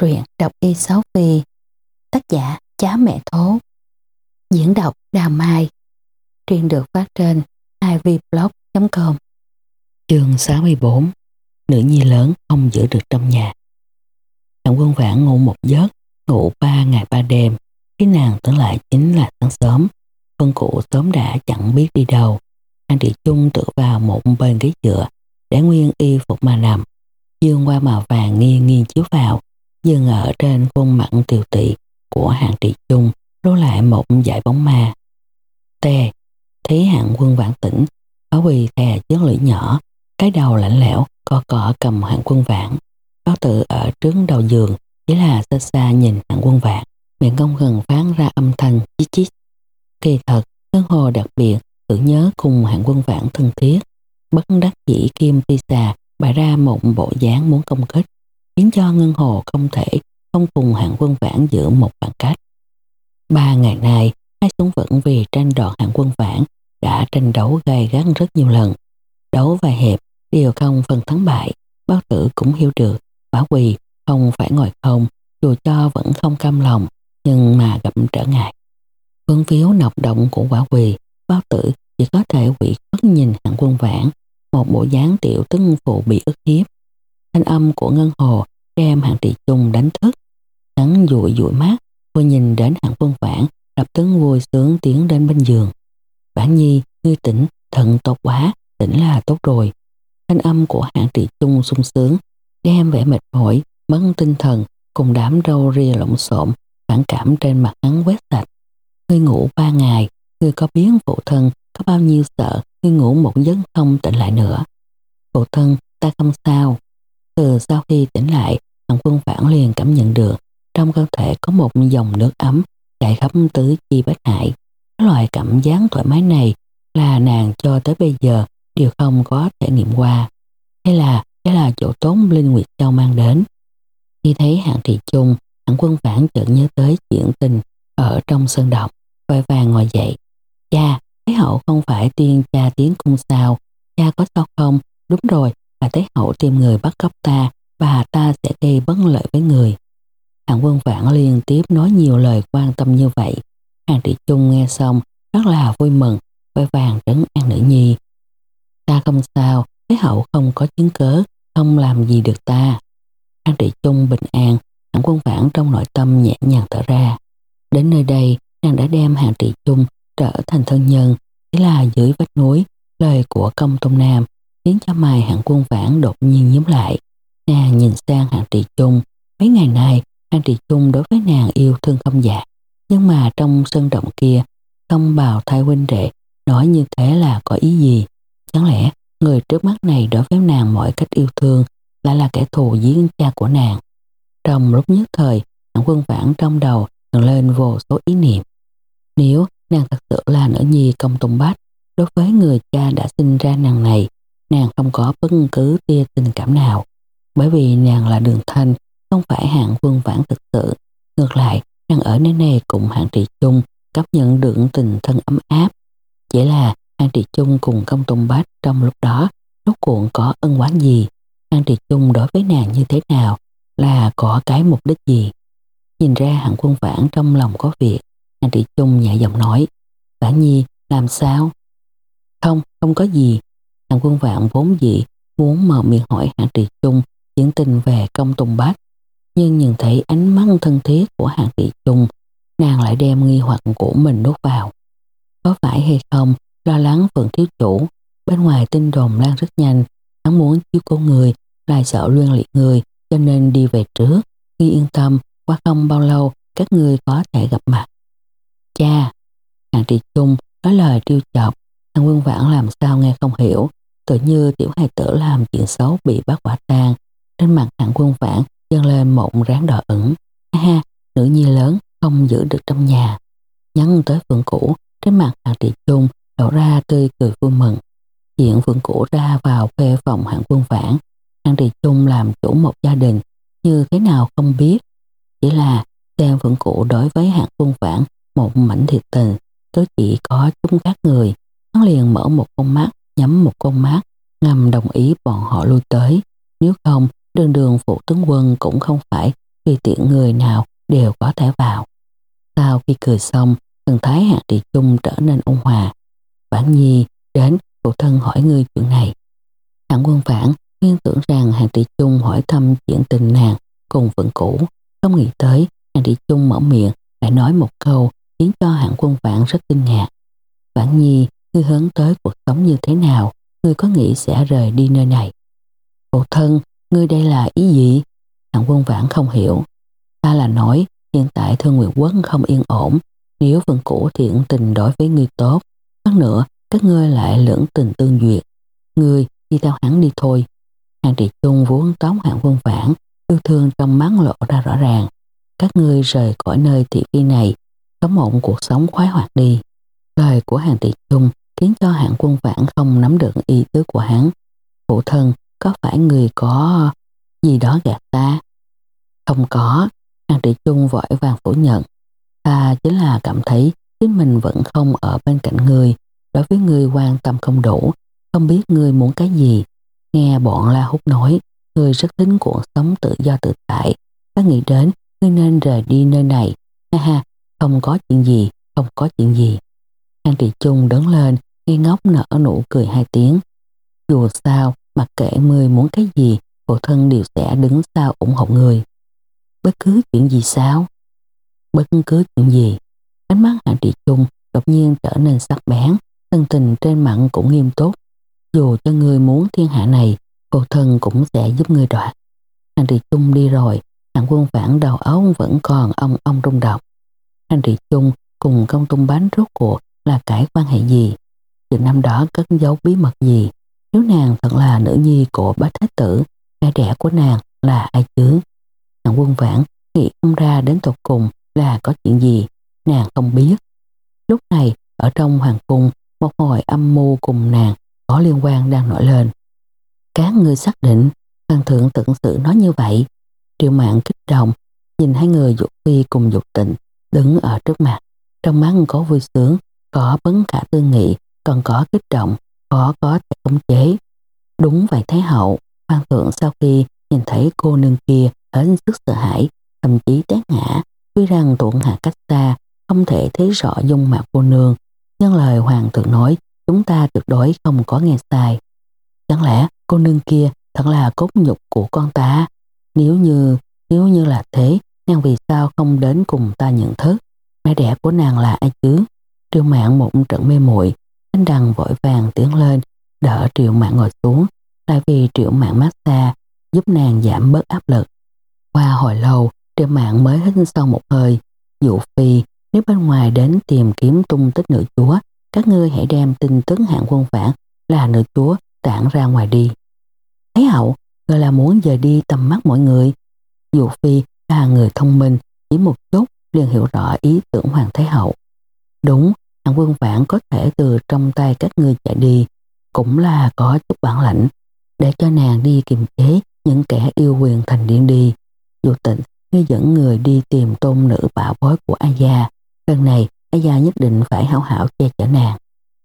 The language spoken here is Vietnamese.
Truyện đọc y sáu phi, Tác giả Chá Mẹ Thố. Diễn đọc Đà Mai. Truyện được phát trên ivblog.com Chương 64 Nữ nhi lớn không giữ được trong nhà. Đặng quân vãn ngủ một giấc, Ngủ ba ngày ba đêm. Khi nàng tưởng lại chính là sáng sớm. Vân cụ sớm đã chẳng biết đi đâu. Anh Thị Chung tựa vào một bên ghế dựa, Để nguyên y phục mà nằm. Dương qua màu vàng nghiêng nghiêng chiếu vào dừng ở trên khuôn mặt tiều tị của hạng trị chung đố lại một dải bóng ma. T. thấy hạng quân vãn tỉnh, có quỳ thè chiếc lưỡi nhỏ, cái đầu lạnh lẽo, co cỏ cầm hạng quân vãn. Báo tự ở trước đầu giường, chỉ là xa xa nhìn hạng quân vãn, miệng không gần phán ra âm thanh chít chít. Kỳ thật, tân hồ đặc biệt, tự nhớ cùng hạng quân vãn thân thiết, bất đắc dĩ kim pizza bày ra một bộ dáng muốn công kích khiến cho Ngân Hồ không thể không cùng hạng quân vãn giữ một khoảng cách. Ba ngày nay, hai súng vẫn vì tranh đoạt hạng quân vãn đã tranh đấu gay gắt rất nhiều lần. Đấu vài hiệp đều không phần thắng bại, bao tử cũng hiểu được bảo quỳ không phải ngồi không, dù cho vẫn không cam lòng, nhưng mà gặp trở ngại. Vương phiếu nọc động của quả quỳ, bao tử chỉ có thể quỷ khuất nhìn hạng quân vãn, một bộ dáng tiểu tưng phụ bị ức hiếp. Thanh âm của Ngân Hồ đem hạng tỷ chung đánh thức. Hắn dụi dụi mắt, vừa nhìn đến hạng quân vãn, lập tức vui sướng tiến đến bên giường. Vãn nhi, ngươi tỉnh, thận tốt quá, tỉnh là tốt rồi. Thanh âm của hạng tỷ chung sung sướng, đem vẻ mệt mỏi, mất tinh thần, cùng đám râu ria lộn xộn, phản cảm trên mặt hắn quét sạch. Ngươi ngủ ba ngày, ngươi có biến phụ thân có bao nhiêu sợ ngươi ngủ một giấc không tỉnh lại nữa. Phụ thân, ta không sao. Từ sau khi tỉnh lại, Thằng quân phản liền cảm nhận được trong cơ thể có một dòng nước ấm chạy khắp tứ chi bách hại Cái loại cảm giác thoải mái này là nàng cho tới bây giờ đều không có thể nghiệm qua. Hay là cái là chỗ tốn Linh Nguyệt Châu mang đến. Khi thấy hạng thị chung, hạng quân phản chợt nhớ tới chuyện tình ở trong sơn động, vội vàng ngồi dậy. Cha, Thái hậu không phải tiên cha tiến cung sao, cha có sao không? Đúng rồi, là Thái hậu tìm người bắt cóc ta, và ta sẽ gây bất lợi với người. Hàng quân vãn liên tiếp nói nhiều lời quan tâm như vậy. Hàng trị trung nghe xong rất là vui mừng, vội vàng trấn an nữ nhi. Ta không sao, Thế hậu không có chứng cớ, không làm gì được ta. Hàng trị trung bình an, hàng quân vãn trong nội tâm nhẹ nhàng thở ra. Đến nơi đây, nàng đã đem hàng trị trung trở thành thân nhân, chỉ là dưới vách núi, lời của công tôn nam khiến cho mày hạng quân vãn đột nhiên nhíu lại. Sang hạng Trì chung, mấy ngày nay hạng Trì chung đối với nàng yêu thương không giả. Nhưng mà trong sân động kia, không bào thai huynh đệ nói như thế là có ý gì? Chẳng lẽ người trước mắt này đối với nàng mọi cách yêu thương lại là kẻ thù giết cha của nàng? Trong lúc nhất thời, hạng quân vãn trong đầu dần lên vô số ý niệm. Nếu nàng thật sự là nữ nhi công tùng bách, đối với người cha đã sinh ra nàng này, nàng không có bất cứ tia tình cảm nào bởi vì nàng là đường thanh, không phải hạng vương vãn thực sự. Ngược lại, nàng ở nơi này cùng hạng trị chung, cấp nhận được tình thân ấm áp. Chỉ là hạng trị chung cùng công tôn bách trong lúc đó, rốt cuộn có ân oán gì, hạng trị chung đối với nàng như thế nào, là có cái mục đích gì. Nhìn ra hạng quân vãn trong lòng có việc, hạng trị chung nhẹ giọng nói, Vãn nhi, làm sao? Không, không có gì. Hạng quân vạn vốn dị muốn mở miệng hỏi hạng trị chung chuyện tình về công tùng bách, nhưng nhìn thấy ánh mắt thân thiết của hạng thị trung nàng lại đem nghi hoặc của mình nuốt vào. Có phải hay không lo lắng phượng thiếu chủ bên ngoài tin đồn lan rất nhanh hắn muốn chiêu cô người lại sợ luyên liệt người cho nên đi về trước khi yên tâm qua không bao lâu các người có thể gặp mặt. Cha hạng thị trung nói lời trêu chọc thằng quân vãn làm sao nghe không hiểu tự như tiểu hài tử làm chuyện xấu bị bắt quả tang trên mặt hạng quân vãn dâng lên một ráng đỏ ửng. Ha ha, nữ nhi lớn không giữ được trong nhà. Nhắn tới phượng cũ, trên mặt hạng trị trung lộ ra tươi cười vui mừng. Chuyện phượng cũ ra vào phê phòng hạng quân vãn. Hạng trị trung làm chủ một gia đình, như thế nào không biết. Chỉ là xem phượng cũ đối với hạng quân vãn một mảnh thiệt tình, tôi chỉ có chúng khác người. Hắn liền mở một con mắt, nhắm một con mắt, ngầm đồng ý bọn họ lui tới. Nếu không, đường đường phụ tướng quân cũng không phải tùy tiện người nào đều có thể vào. Sau khi cười xong, thần thái hạng trị chung trở nên ôn hòa. Bản nhi đến phụ thân hỏi ngươi chuyện này. Hạng quân phản nguyên tưởng rằng hạng trị chung hỏi thăm chuyện tình nàng cùng vượng cũ. Không nghĩ tới hạng trị chung mở miệng lại nói một câu khiến cho hạng quân phản rất kinh ngạc. Bản nhi, ngươi hướng tới cuộc sống như thế nào? Ngươi có nghĩ sẽ rời đi nơi này? Phụ thân, ngươi đây là ý gì? Hạng quân vãn không hiểu. Ta là nói hiện tại thương nguyệt quốc không yên ổn. Nếu vân cũ thiện tình đối với ngươi tốt, hơn nữa các ngươi lại lưỡng tình tương duyệt. Ngươi đi theo hắn đi thôi. Hàng trị chung vốn tóm hạng quân vãn, yêu thương trong mắt lộ ra rõ ràng. Các ngươi rời khỏi nơi thị phi này, có một cuộc sống khoái hoạt đi. Lời của hàng trị chung khiến cho hạng quân vãn không nắm được ý tứ của hắn. Phụ thân, có phải người có gì đó gạt ta? Không có, hàng trị chung vội vàng phủ nhận. Ta chính là cảm thấy chính mình vẫn không ở bên cạnh người, đối với người quan tâm không đủ, không biết người muốn cái gì. Nghe bọn La Hút nói, người rất tính cuộc sống tự do tự tại. Ta nghĩ đến người nên rời đi nơi này. Ha ha, không có chuyện gì, không có chuyện gì. Hàng trị chung đứng lên, ngây ngốc nở nụ cười hai tiếng. Dù sao, mặc kệ người muốn cái gì, phụ thân đều sẽ đứng sau ủng hộ người. Bất cứ chuyện gì sao? Bất cứ chuyện gì. Ánh mắt Hàng trị chung đột nhiên trở nên sắc bén, thân tình trên mặt cũng nghiêm túc. Dù cho người muốn thiên hạ này, phụ thân cũng sẽ giúp người đoạt. Hàng trị chung đi rồi, hạng quân phản đầu óc vẫn còn ông ông rung động. Hàng trị chung cùng công tung bánh rốt cuộc là cải quan hệ gì? Chuyện năm đó cất giấu bí mật gì? Nếu nàng thật là nữ nhi của bác thái tử, ai đẻ của nàng là ai chứ? Hạng quân vãn nghĩ không ra đến tột cùng là có chuyện gì, nàng không biết. Lúc này, ở trong hoàng cung, một hồi âm mưu cùng nàng có liên quan đang nổi lên. Các người xác định, hoàng thượng tưởng sự nói như vậy. Triệu mạng kích động, nhìn hai người dục phi cùng dục tịnh đứng ở trước mặt. Trong mắt có vui sướng, có bấn cả tư nghị, còn có kích động, có có khống chế. Đúng vậy Thái Hậu, hoàng thượng sau khi nhìn thấy cô nương kia hết sức sợ hãi, thậm chí té ngã, tuy rằng tuộn hạ cách xa, không thể thấy rõ dung mạo cô nương, nhưng lời hoàng thượng nói chúng ta tuyệt đối không có nghe sai. Chẳng lẽ cô nương kia thật là cốt nhục của con ta? Nếu như, nếu như là thế, nàng vì sao không đến cùng ta nhận thức? Mẹ đẻ của nàng là ai chứ? Triệu mạng một trận mê muội Anh đằng vội vàng tiến lên, đỡ triệu mạng ngồi xuống, tại vì triệu mạng massage giúp nàng giảm bớt áp lực. Qua hồi lâu, triệu mạng mới hít sâu một hơi. Dụ phi, nếu bên ngoài đến tìm kiếm tung tích nữ chúa, các ngươi hãy đem tin tức hạng quân phản là nữ chúa tản ra ngoài đi. Thấy hậu, người là muốn dời đi tầm mắt mọi người. Dụ phi là người thông minh, chỉ một chút liền hiểu rõ ý tưởng Hoàng Thái Hậu. Đúng, hạng quân phản có thể từ trong tay các ngươi chạy đi, cũng là có chút bản lãnh, để cho nàng đi kiềm chế những kẻ yêu quyền thành điên đi. Dù tịnh, như dẫn người đi tìm tôn nữ bảo bối của A Gia. Lần này, A Gia nhất định phải hảo hảo che chở nàng.